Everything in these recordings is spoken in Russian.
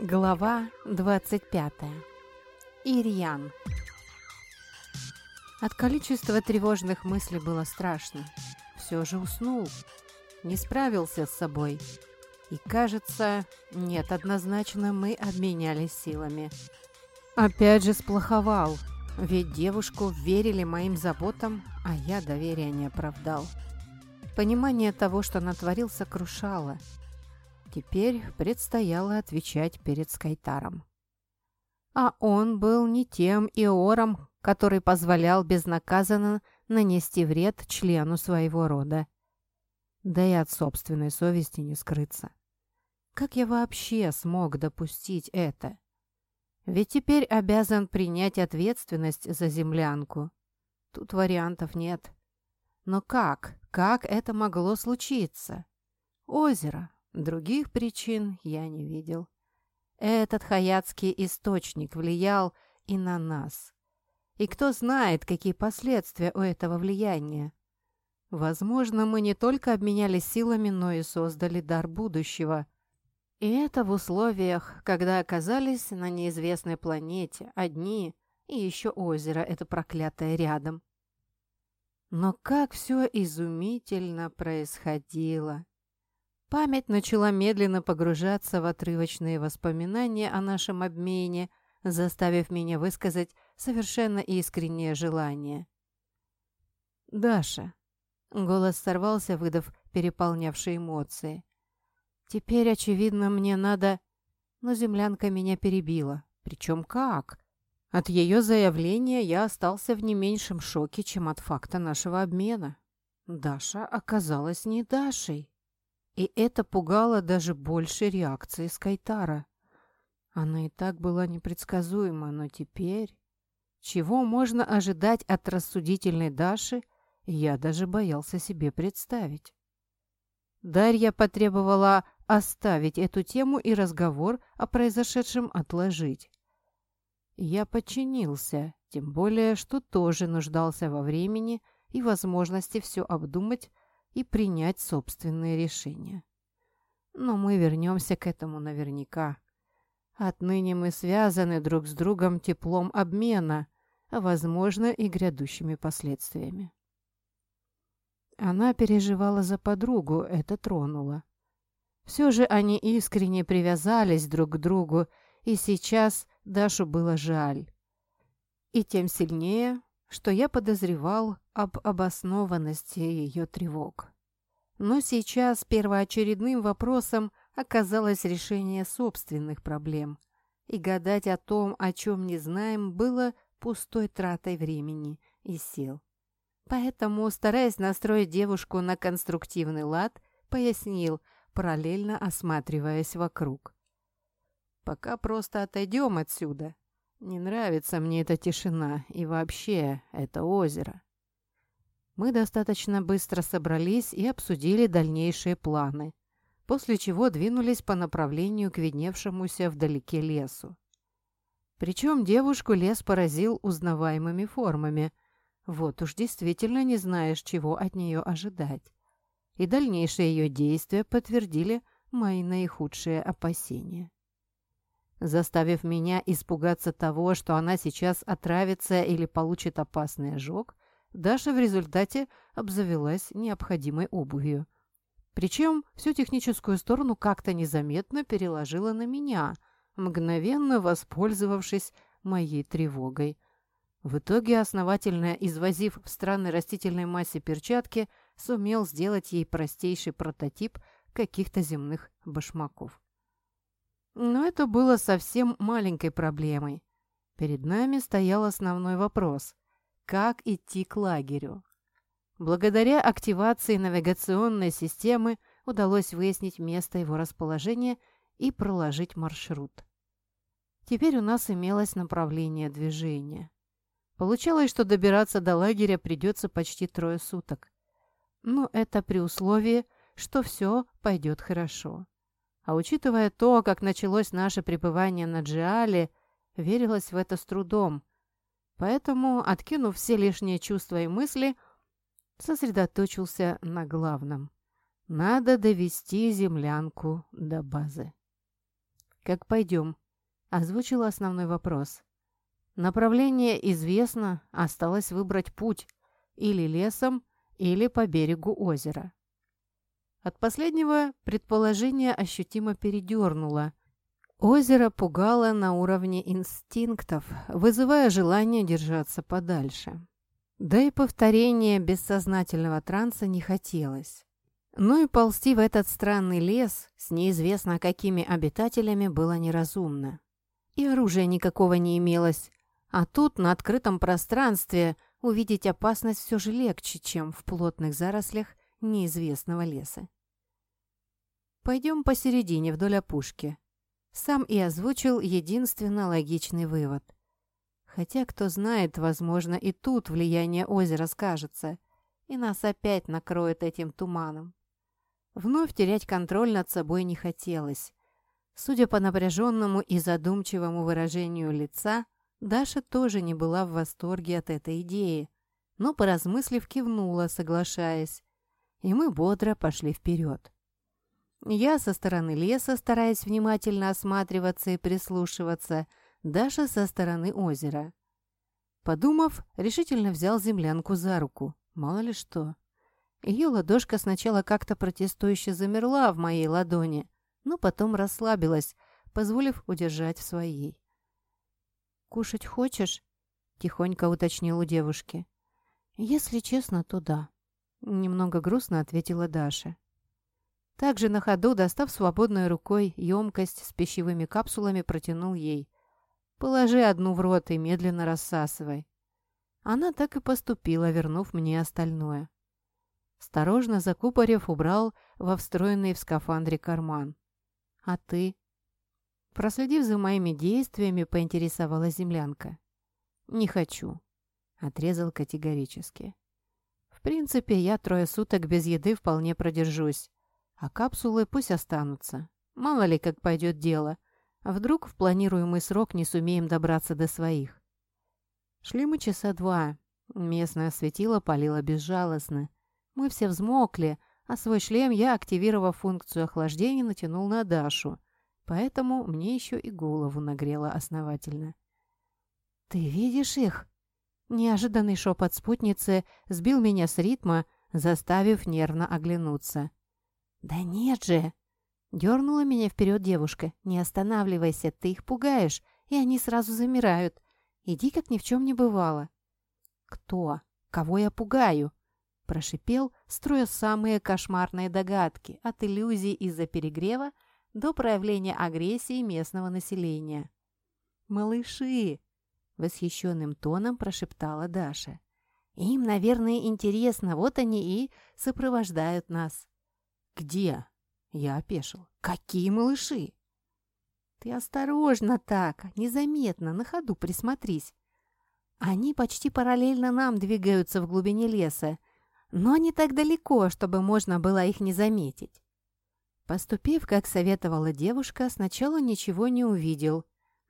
Глава 25. Ирьян. От количества тревожных мыслей было страшно. Все же уснул. Не справился с собой. И, кажется, нет, однозначно мы обменялись силами. Опять же сплоховал. Ведь девушку верили моим заботам, а я доверия не оправдал. Понимание того, что натворил, сокрушало – Теперь предстояло отвечать перед Скайтаром. А он был не тем Иором, который позволял безнаказанно нанести вред члену своего рода. Да и от собственной совести не скрыться. Как я вообще смог допустить это? Ведь теперь обязан принять ответственность за землянку. Тут вариантов нет. Но как? Как это могло случиться? Озеро, Других причин я не видел. Этот хаятский источник влиял и на нас. И кто знает, какие последствия у этого влияния. Возможно, мы не только обменялись силами, но и создали дар будущего. И это в условиях, когда оказались на неизвестной планете, одни, и еще озеро это проклятое рядом. Но как все изумительно происходило! Память начала медленно погружаться в отрывочные воспоминания о нашем обмене, заставив меня высказать совершенно искреннее желание. «Даша», — голос сорвался, выдав переполнявшие эмоции. «Теперь, очевидно, мне надо...» Но землянка меня перебила. Причем как? От ее заявления я остался в не меньшем шоке, чем от факта нашего обмена. Даша оказалась не Дашей. И это пугало даже больше реакции Скайтара. Она и так была непредсказуема, но теперь... Чего можно ожидать от рассудительной Даши, я даже боялся себе представить. Дарья потребовала оставить эту тему и разговор о произошедшем отложить. Я подчинился, тем более, что тоже нуждался во времени и возможности все обдумать и принять собственные решения. Но мы вернемся к этому наверняка. Отныне мы связаны друг с другом теплом обмена, а, возможно, и грядущими последствиями. Она переживала за подругу, это тронуло. Все же они искренне привязались друг к другу, и сейчас Дашу было жаль. И тем сильнее, что я подозревал об обоснованности ее тревог. Но сейчас первоочередным вопросом оказалось решение собственных проблем. И гадать о том, о чем не знаем, было пустой тратой времени и сил. Поэтому, стараясь настроить девушку на конструктивный лад, пояснил, параллельно осматриваясь вокруг. «Пока просто отойдем отсюда. Не нравится мне эта тишина и вообще это озеро. Мы достаточно быстро собрались и обсудили дальнейшие планы, после чего двинулись по направлению к видневшемуся вдалеке лесу. Причем девушку лес поразил узнаваемыми формами. Вот уж действительно не знаешь, чего от нее ожидать. И дальнейшие ее действия подтвердили мои наихудшие опасения заставив меня испугаться того, что она сейчас отравится или получит опасный ожог, Даша в результате обзавелась необходимой обувью. Причем всю техническую сторону как-то незаметно переложила на меня, мгновенно воспользовавшись моей тревогой. В итоге, основательно извозив в странной растительной массе перчатки, сумел сделать ей простейший прототип каких-то земных башмаков. Но это было совсем маленькой проблемой. Перед нами стоял основной вопрос – как идти к лагерю? Благодаря активации навигационной системы удалось выяснить место его расположения и проложить маршрут. Теперь у нас имелось направление движения. Получалось, что добираться до лагеря придется почти трое суток. Но это при условии, что все пойдет хорошо. А учитывая то, как началось наше пребывание на Джиале, верилось в это с трудом. Поэтому, откинув все лишние чувства и мысли, сосредоточился на главном. Надо довести землянку до базы. «Как пойдем?» — озвучила основной вопрос. «Направление известно, осталось выбрать путь. Или лесом, или по берегу озера». От последнего предположение ощутимо передернуло. Озеро пугало на уровне инстинктов, вызывая желание держаться подальше. Да и повторения бессознательного транса не хотелось. Но и ползти в этот странный лес с неизвестно какими обитателями было неразумно. И оружия никакого не имелось, а тут, на открытом пространстве, увидеть опасность все же легче, чем в плотных зарослях неизвестного леса. «Пойдем посередине, вдоль опушки», сам и озвучил единственно логичный вывод. Хотя, кто знает, возможно, и тут влияние озера скажется, и нас опять накроет этим туманом. Вновь терять контроль над собой не хотелось. Судя по напряженному и задумчивому выражению лица, Даша тоже не была в восторге от этой идеи, но, поразмыслив, кивнула, соглашаясь, и мы бодро пошли вперед. Я со стороны леса, стараясь внимательно осматриваться и прислушиваться, Даша со стороны озера. Подумав, решительно взял землянку за руку, мало ли что. Ее ладошка сначала как-то протестующе замерла в моей ладони, но потом расслабилась, позволив удержать в своей. «Кушать хочешь?» — тихонько уточнил у девушки. «Если честно, то да», — немного грустно ответила Даша. Также на ходу, достав свободной рукой емкость с пищевыми капсулами, протянул ей. «Положи одну в рот и медленно рассасывай». Она так и поступила, вернув мне остальное. Осторожно закупорив, убрал во встроенный в скафандре карман. «А ты?» Проследив за моими действиями, поинтересовалась землянка. «Не хочу», — отрезал категорически. «В принципе, я трое суток без еды вполне продержусь, а капсулы пусть останутся. Мало ли, как пойдет дело. Вдруг в планируемый срок не сумеем добраться до своих?» Шли мы часа два. Местное светило палило безжалостно. Мы все взмокли, а свой шлем я, активировав функцию охлаждения, натянул на Дашу. Поэтому мне еще и голову нагрело основательно. «Ты видишь их?» Неожиданный шепот спутницы сбил меня с ритма, заставив нервно оглянуться. «Да нет же!» Дернула меня вперед девушка. «Не останавливайся, ты их пугаешь, и они сразу замирают. Иди, как ни в чем не бывало». «Кто? Кого я пугаю?» Прошипел, строя самые кошмарные догадки, от иллюзий из-за перегрева до проявления агрессии местного населения. «Малыши!» — восхищенным тоном прошептала Даша. «Им, наверное, интересно, вот они и сопровождают нас». «Где?» — я опешил. «Какие малыши?» «Ты осторожно так, незаметно, на ходу присмотрись. Они почти параллельно нам двигаются в глубине леса, но не так далеко, чтобы можно было их не заметить. Поступив, как советовала девушка, сначала ничего не увидел,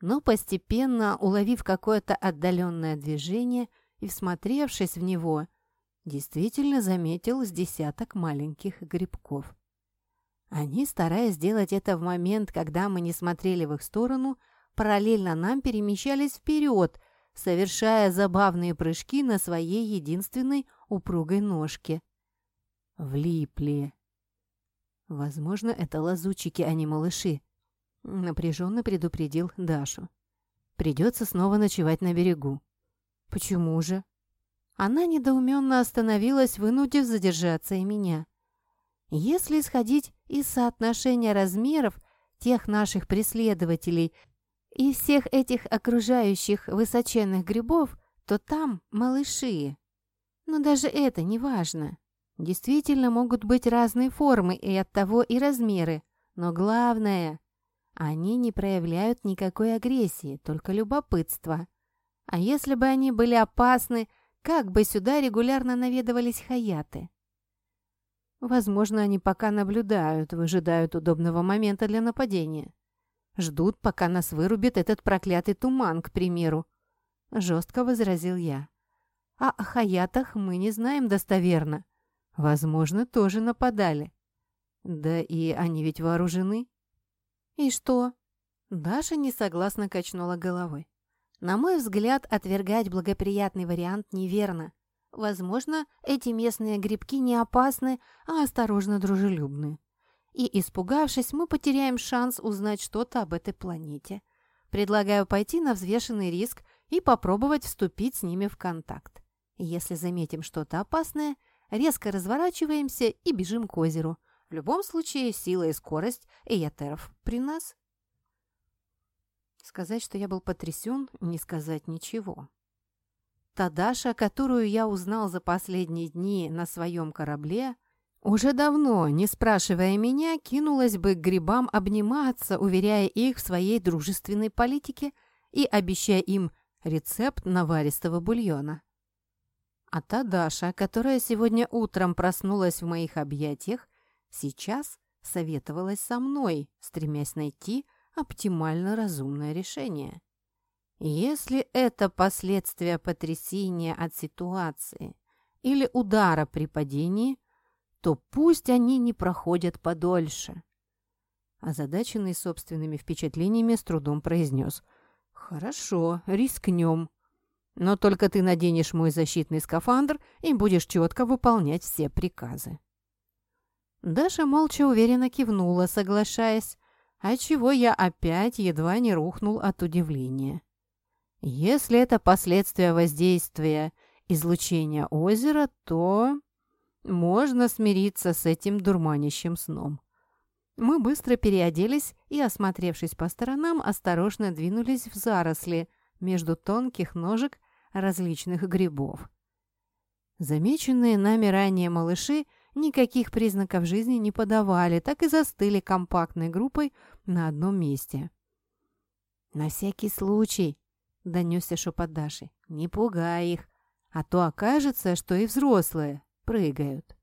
но постепенно, уловив какое-то отдаленное движение и всмотревшись в него, действительно заметил с десяток маленьких грибков. Они, стараясь сделать это в момент, когда мы не смотрели в их сторону, параллельно нам перемещались вперед, совершая забавные прыжки на своей единственной упругой ножке. Влипли. Возможно, это лазутчики, а не малыши. Напряженно предупредил Дашу. Придется снова ночевать на берегу. Почему же? Она недоуменно остановилась, вынудив задержаться и меня. Если исходить из соотношения размеров тех наших преследователей и всех этих окружающих высоченных грибов, то там малыши. Но даже это не важно. Действительно могут быть разные формы и оттого и размеры. Но главное, они не проявляют никакой агрессии, только любопытство. А если бы они были опасны, как бы сюда регулярно наведывались хаяты? Возможно, они пока наблюдают, выжидают удобного момента для нападения. Ждут, пока нас вырубит этот проклятый туман, к примеру. Жестко возразил я. А о хаятах мы не знаем достоверно. Возможно, тоже нападали. Да и они ведь вооружены. И что? Даша несогласно качнула головой. На мой взгляд, отвергать благоприятный вариант неверно. Возможно, эти местные грибки не опасны, а осторожно дружелюбны. И, испугавшись, мы потеряем шанс узнать что-то об этой планете. Предлагаю пойти на взвешенный риск и попробовать вступить с ними в контакт. Если заметим что-то опасное, резко разворачиваемся и бежим к озеру. В любом случае, сила и скорость эйотеров при нас. Сказать, что я был потрясен, не сказать ничего. Та Даша, которую я узнал за последние дни на своем корабле, уже давно, не спрашивая меня, кинулась бы к грибам обниматься, уверяя их в своей дружественной политике и обещая им рецепт наваристого бульона. А та Даша, которая сегодня утром проснулась в моих объятиях, сейчас советовалась со мной, стремясь найти оптимально разумное решение. Если это последствия потрясения от ситуации или удара при падении, то пусть они не проходят подольше. Озадаченный собственными впечатлениями с трудом произнес. «Хорошо, рискнем. Но только ты наденешь мой защитный скафандр и будешь четко выполнять все приказы». Даша молча уверенно кивнула, соглашаясь, отчего я опять едва не рухнул от удивления. Если это последствия воздействия излучения озера, то можно смириться с этим дурманящим сном. Мы быстро переоделись и, осмотревшись по сторонам, осторожно двинулись в заросли между тонких ножек различных грибов. Замеченные нами ранее малыши никаких признаков жизни не подавали, так и застыли компактной группой на одном месте. «На всякий случай», — донесся шепот Даши, — «не пугай их, а то окажется, что и взрослые прыгают».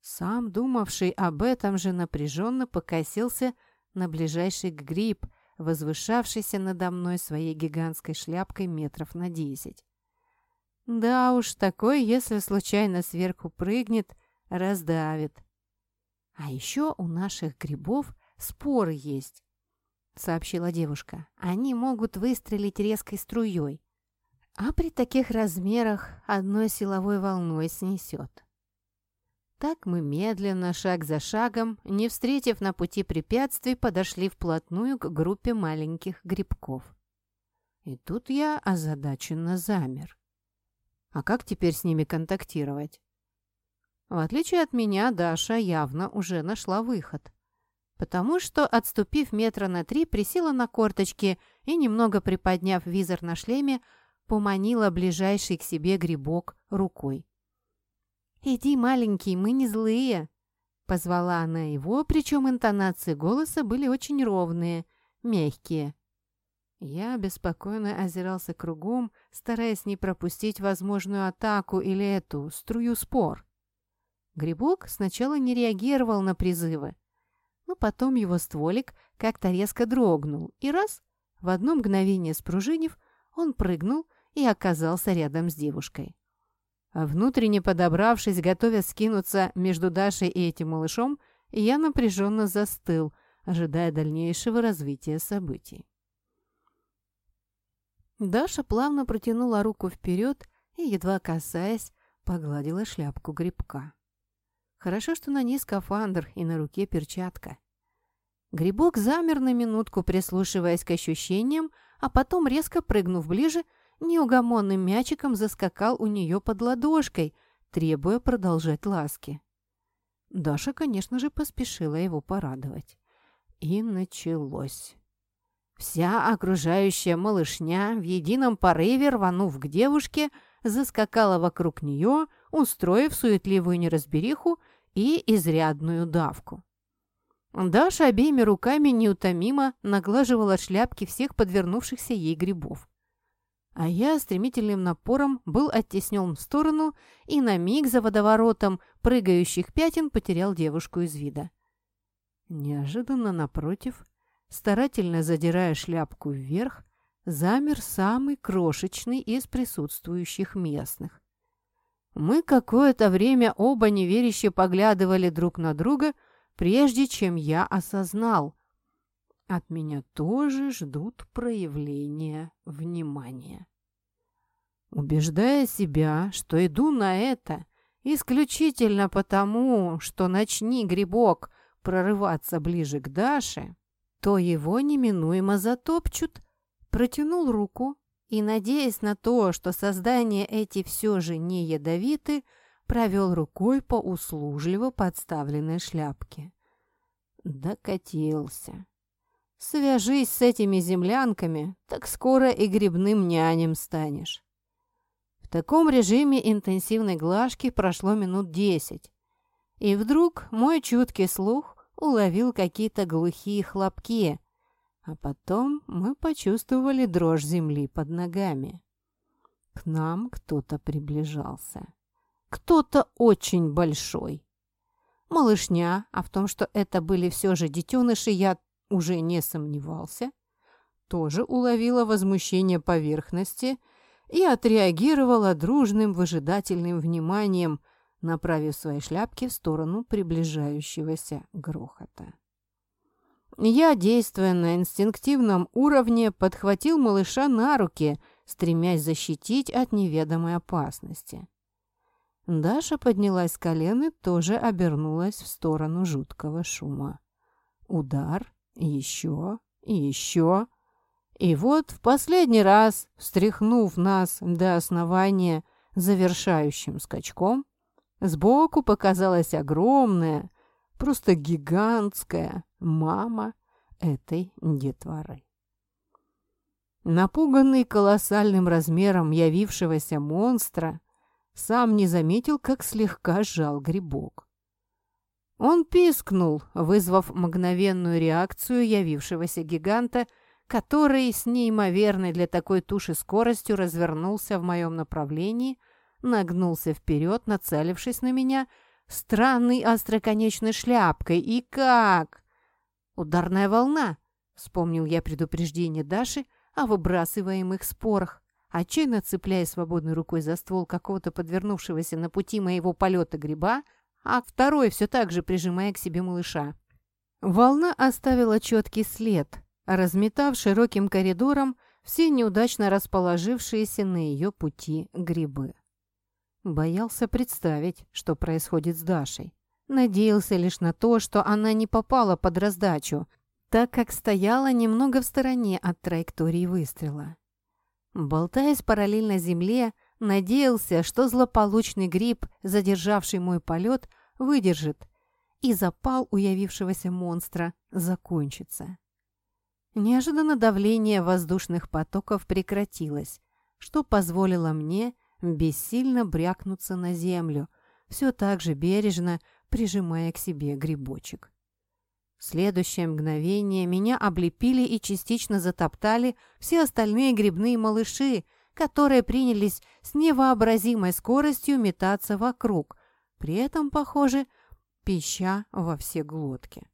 Сам, думавший об этом же, напряженно покосился на ближайший гриб, возвышавшийся надо мной своей гигантской шляпкой метров на десять. Да уж, такой, если случайно сверху прыгнет, раздавит. А еще у наших грибов споры есть, сообщила девушка. Они могут выстрелить резкой струей, а при таких размерах одной силовой волной снесет. Так мы медленно, шаг за шагом, не встретив на пути препятствий, подошли вплотную к группе маленьких грибков. И тут я озадаченно замер. А как теперь с ними контактировать? В отличие от меня, Даша явно уже нашла выход. Потому что, отступив метра на три, присела на корточки и, немного приподняв визор на шлеме, поманила ближайший к себе грибок рукой. «Иди, маленький, мы не злые!» Позвала она его, причем интонации голоса были очень ровные, мягкие. Я беспокойно озирался кругом, стараясь не пропустить возможную атаку или эту струю спор. Грибок сначала не реагировал на призывы, но потом его стволик как-то резко дрогнул, и раз, в одно мгновение спружинив, он прыгнул и оказался рядом с девушкой. А внутренне подобравшись, готовя скинуться между Дашей и этим малышом, я напряженно застыл, ожидая дальнейшего развития событий. Даша плавно протянула руку вперед и, едва касаясь, погладила шляпку грибка. Хорошо, что на ней скафандр и на руке перчатка. Грибок замер на минутку, прислушиваясь к ощущениям, а потом, резко прыгнув ближе, неугомонным мячиком заскакал у нее под ладошкой, требуя продолжать ласки. Даша, конечно же, поспешила его порадовать. И началось. Вся окружающая малышня в едином порыве, рванув к девушке, заскакала вокруг нее, устроив суетливую неразбериху и изрядную давку. Даша обеими руками неутомимо наглаживала шляпки всех подвернувшихся ей грибов. А я стремительным напором был оттеснен в сторону и на миг за водоворотом прыгающих пятен потерял девушку из вида. Неожиданно напротив, старательно задирая шляпку вверх, замер самый крошечный из присутствующих местных. Мы какое-то время оба неверяще поглядывали друг на друга, прежде чем я осознал. от меня тоже ждут проявления внимания. Убеждая себя, что иду на это исключительно потому, что начни грибок прорываться ближе к Даше, то его неминуемо затопчут, протянул руку и, надеясь на то, что создания эти все же не ядовиты, провел рукой по услужливо подставленной шляпке. Докатился. Свяжись с этими землянками, так скоро и грибным нянем станешь. В таком режиме интенсивной глажки прошло минут десять. И вдруг мой чуткий слух уловил какие-то глухие хлопки, а потом мы почувствовали дрожь земли под ногами. К нам кто-то приближался. Кто-то очень большой. Малышня, а в том, что это были все же детеныши, я уже не сомневался, тоже уловила возмущение поверхности и отреагировала дружным выжидательным вниманием, направив свои шляпки в сторону приближающегося грохота. Я, действуя на инстинктивном уровне, подхватил малыша на руки, стремясь защитить от неведомой опасности. Даша поднялась с колен и тоже обернулась в сторону жуткого шума. Удар, еще и еще. И вот в последний раз, встряхнув нас до основания завершающим скачком, сбоку показалась огромная, просто гигантская мама этой детворы. Напуганный колоссальным размером явившегося монстра, сам не заметил, как слегка сжал грибок. Он пискнул, вызвав мгновенную реакцию явившегося гиганта который с неимоверной для такой туши скоростью развернулся в моем направлении, нагнулся вперед, нацелившись на меня странной остроконечной шляпкой. И как? Ударная волна, вспомнил я предупреждение Даши о выбрасываемых спорах, отчаянно цепляя свободной рукой за ствол какого-то подвернувшегося на пути моего полета гриба, а второй все так же прижимая к себе малыша. Волна оставила четкий след — разметав широким коридором все неудачно расположившиеся на ее пути грибы. Боялся представить, что происходит с Дашей. Надеялся лишь на то, что она не попала под раздачу, так как стояла немного в стороне от траектории выстрела. Болтаясь параллельно земле, надеялся, что злополучный гриб, задержавший мой полет, выдержит, и запал уявившегося монстра закончится. Неожиданно давление воздушных потоков прекратилось, что позволило мне бессильно брякнуться на землю, все так же бережно прижимая к себе грибочек. В следующее мгновение меня облепили и частично затоптали все остальные грибные малыши, которые принялись с невообразимой скоростью метаться вокруг, при этом, похоже, пища во все глотки.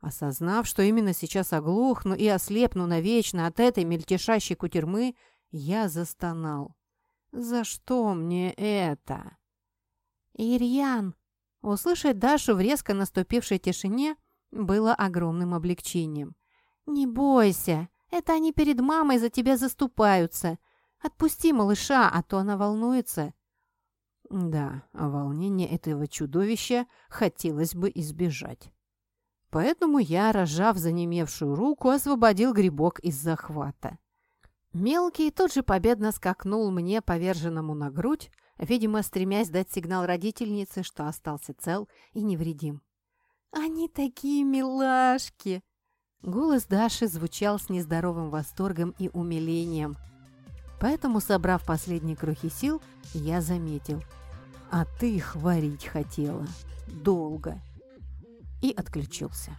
Осознав, что именно сейчас оглохну и ослепну навечно от этой мельтешащей кутерьмы, я застонал. «За что мне это?» «Ирьян!» Услышать Дашу в резко наступившей тишине было огромным облегчением. «Не бойся, это они перед мамой за тебя заступаются. Отпусти малыша, а то она волнуется». Да, волнение этого чудовища хотелось бы избежать. Поэтому я, разжав занемевшую руку, освободил грибок из захвата. Мелкий тут же победно скакнул мне, поверженному на грудь, видимо, стремясь дать сигнал родительнице, что остался цел и невредим. «Они такие милашки!» Голос Даши звучал с нездоровым восторгом и умилением. Поэтому, собрав последние крохи сил, я заметил. «А ты их варить хотела. Долго» и отключился.